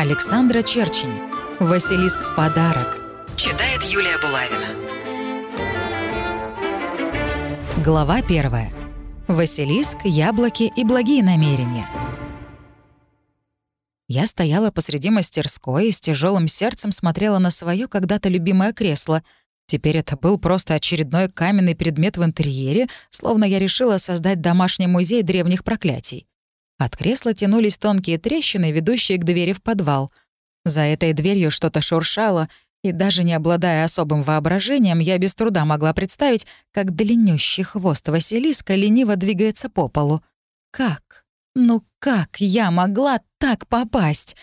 Александра Черчень. «Василиск в подарок». Читает Юлия Булавина. Глава первая. Василиск, яблоки и благие намерения. Я стояла посреди мастерской и с тяжелым сердцем смотрела на свое когда-то любимое кресло. Теперь это был просто очередной каменный предмет в интерьере, словно я решила создать домашний музей древних проклятий. От кресла тянулись тонкие трещины, ведущие к двери в подвал — за этой дверью что-то шуршало, и даже не обладая особым воображением, я без труда могла представить, как длиннющий хвост Василиска лениво двигается по полу. Как? Ну как я могла так попасть?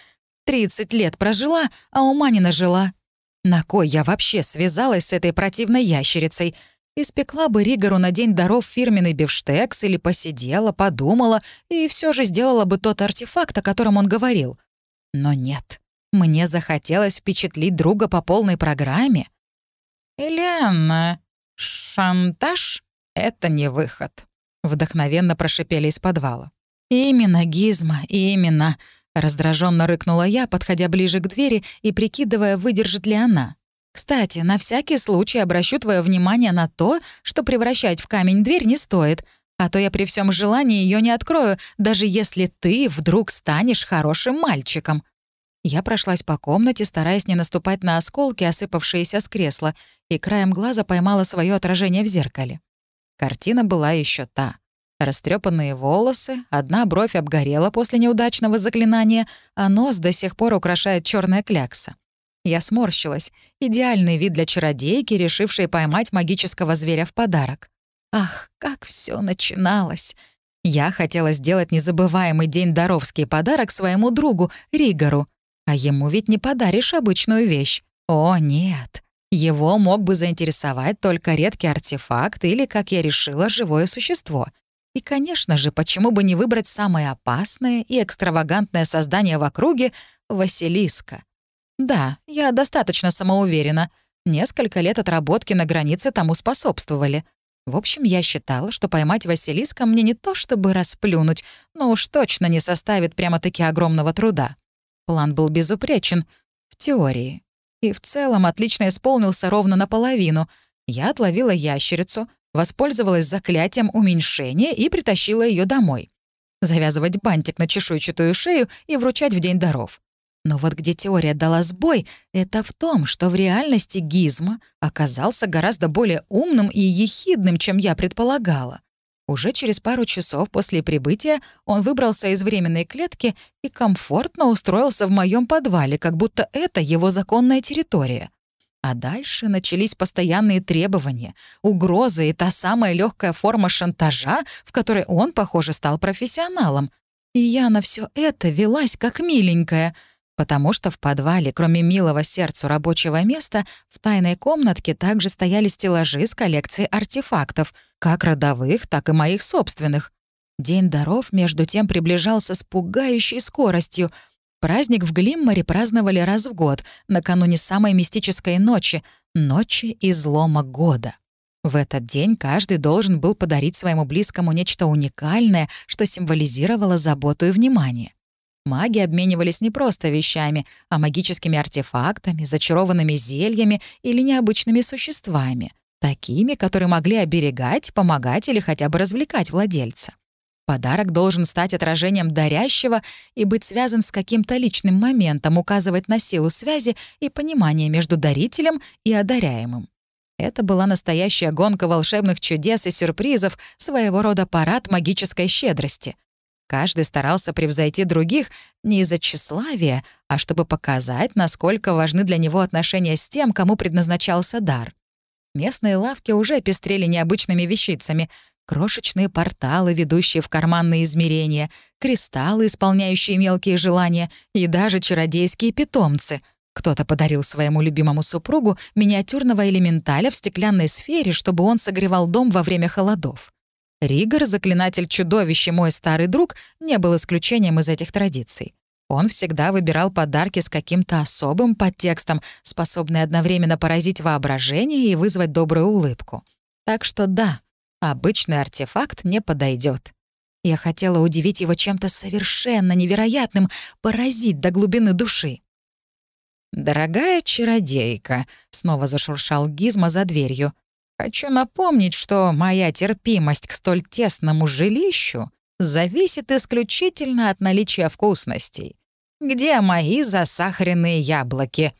Тридцать лет прожила, а ума не нажила. На кой я вообще связалась с этой противной ящерицей? Испекла бы Ригору на день даров фирменный бифштекс или посидела, подумала и все же сделала бы тот артефакт, о котором он говорил. Но нет. Мне захотелось впечатлить друга по полной программе. «Элианна, шантаж — это не выход», — вдохновенно прошипели из подвала. «Именно, Гизма, именно», — раздраженно рыкнула я, подходя ближе к двери и прикидывая, выдержит ли она. «Кстати, на всякий случай обращу твое внимание на то, что превращать в камень дверь не стоит, а то я при всем желании ее не открою, даже если ты вдруг станешь хорошим мальчиком. Я прошлась по комнате, стараясь не наступать на осколки, осыпавшиеся с кресла, и краем глаза поймала свое отражение в зеркале. Картина была еще та. Растрепанные волосы, одна бровь обгорела после неудачного заклинания, а нос до сих пор украшает черная клякса. Я сморщилась. Идеальный вид для чародейки, решившей поймать магического зверя в подарок. Ах, как все начиналось! Я хотела сделать незабываемый день даровский подарок своему другу, Ригору, а ему ведь не подаришь обычную вещь. О, нет. Его мог бы заинтересовать только редкий артефакт или, как я решила, живое существо. И, конечно же, почему бы не выбрать самое опасное и экстравагантное создание в округе — Василиска? Да, я достаточно самоуверена. Несколько лет отработки на границе тому способствовали. В общем, я считала, что поймать Василиска мне не то чтобы расплюнуть, но уж точно не составит прямо-таки огромного труда. План был безупречен. В теории. И в целом отлично исполнился ровно наполовину. Я отловила ящерицу, воспользовалась заклятием уменьшения и притащила ее домой. Завязывать бантик на чешуйчатую шею и вручать в день даров. Но вот где теория дала сбой, это в том, что в реальности Гизма оказался гораздо более умным и ехидным, чем я предполагала. Уже через пару часов после прибытия он выбрался из временной клетки и комфортно устроился в моем подвале, как будто это его законная территория. А дальше начались постоянные требования, угрозы и та самая легкая форма шантажа, в которой он, похоже, стал профессионалом. И я на все это велась как миленькая — потому что в подвале, кроме милого сердцу рабочего места, в тайной комнатке также стояли стеллажи с коллекцией артефактов, как родовых, так и моих собственных. День даров, между тем, приближался с пугающей скоростью. Праздник в Глимморе праздновали раз в год, накануне самой мистической ночи — ночи излома года. В этот день каждый должен был подарить своему близкому нечто уникальное, что символизировало заботу и внимание. Маги обменивались не просто вещами, а магическими артефактами, зачарованными зельями или необычными существами, такими, которые могли оберегать, помогать или хотя бы развлекать владельца. Подарок должен стать отражением дарящего и быть связан с каким-то личным моментом, указывать на силу связи и понимание между дарителем и одаряемым. Это была настоящая гонка волшебных чудес и сюрпризов, своего рода парад магической щедрости — Каждый старался превзойти других не из-за тщеславия, а чтобы показать, насколько важны для него отношения с тем, кому предназначался дар. Местные лавки уже пестрели необычными вещицами. Крошечные порталы, ведущие в карманные измерения, кристаллы, исполняющие мелкие желания, и даже чародейские питомцы. Кто-то подарил своему любимому супругу миниатюрного элементаля в стеклянной сфере, чтобы он согревал дом во время холодов. Ригор, заклинатель чудовища мой старый друг, не был исключением из этих традиций. Он всегда выбирал подарки с каким-то особым подтекстом, способный одновременно поразить воображение и вызвать добрую улыбку. Так что да, обычный артефакт не подойдет. Я хотела удивить его чем-то совершенно невероятным, поразить до глубины души. «Дорогая чародейка», — снова зашуршал Гизма за дверью, «хочу напомнить, что моя терпимость к столь тесному жилищу зависит исключительно от наличия вкусностей. Где мои засахаренные яблоки?»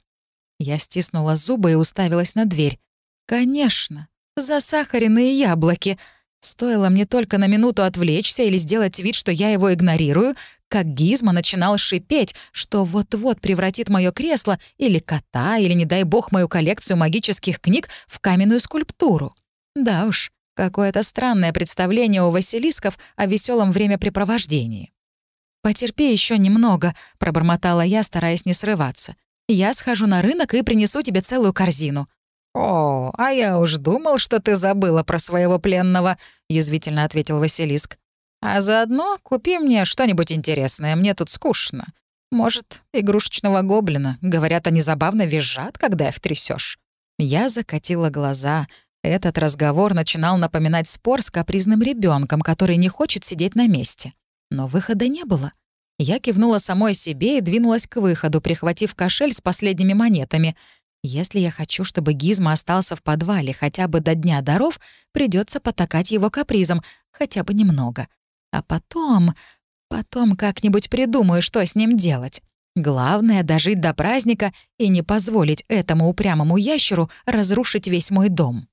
Я стиснула зубы и уставилась на дверь. «Конечно, засахаренные яблоки. Стоило мне только на минуту отвлечься или сделать вид, что я его игнорирую, как Гизма начинал шипеть, что вот-вот превратит мое кресло или кота, или, не дай бог, мою коллекцию магических книг в каменную скульптуру. Да уж, какое-то странное представление у Василисков о веселом времяпрепровождении. «Потерпи еще немного», — пробормотала я, стараясь не срываться. «Я схожу на рынок и принесу тебе целую корзину». «О, а я уж думал, что ты забыла про своего пленного», — язвительно ответил Василиск. «А заодно купи мне что-нибудь интересное, мне тут скучно. Может, игрушечного гоблина. Говорят, они забавно визжат, когда их трясешь. Я закатила глаза. Этот разговор начинал напоминать спор с капризным ребенком, который не хочет сидеть на месте. Но выхода не было. Я кивнула самой себе и двинулась к выходу, прихватив кошель с последними монетами. Если я хочу, чтобы Гизма остался в подвале хотя бы до Дня даров, придется потакать его капризом, хотя бы немного. А потом... Потом как-нибудь придумаю, что с ним делать. Главное — дожить до праздника и не позволить этому упрямому ящеру разрушить весь мой дом.